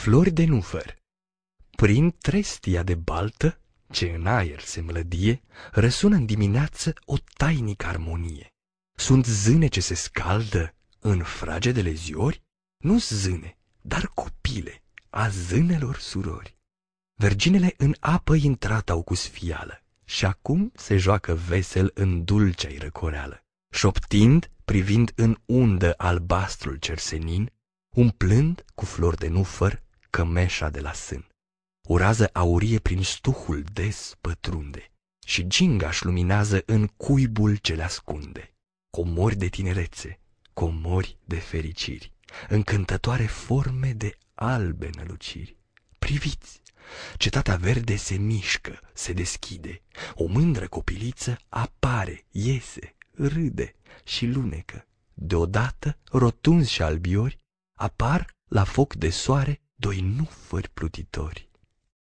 Flori de nufăr Prin trestia de baltă, ce în aer se mlădie, Răsună în dimineață o tainică armonie. Sunt zâne ce se scaldă în fragedele ziori? Nu zâne, dar copile a zânelor surori. Verginele în apă intrat au cu sfială și acum se joacă vesel în dulcea-i răcoreală, șoptind, privind în undă albastrul cersenin, umplând cu flori de nufăr cămeșa de la sân. O rază aurie prin stuhul des pătrunde și gingaș luminează în cuibul ce le ascunde. Comori de tinerețe, comori de fericiri, încântătoare forme de albe năluciri. Priviți! Cetatea verde se mișcă, se deschide, o mândră copiliță apare, iese, râde și lunecă. Deodată, rotunzi și albiori, apar la foc de soare doi nufări plutitori.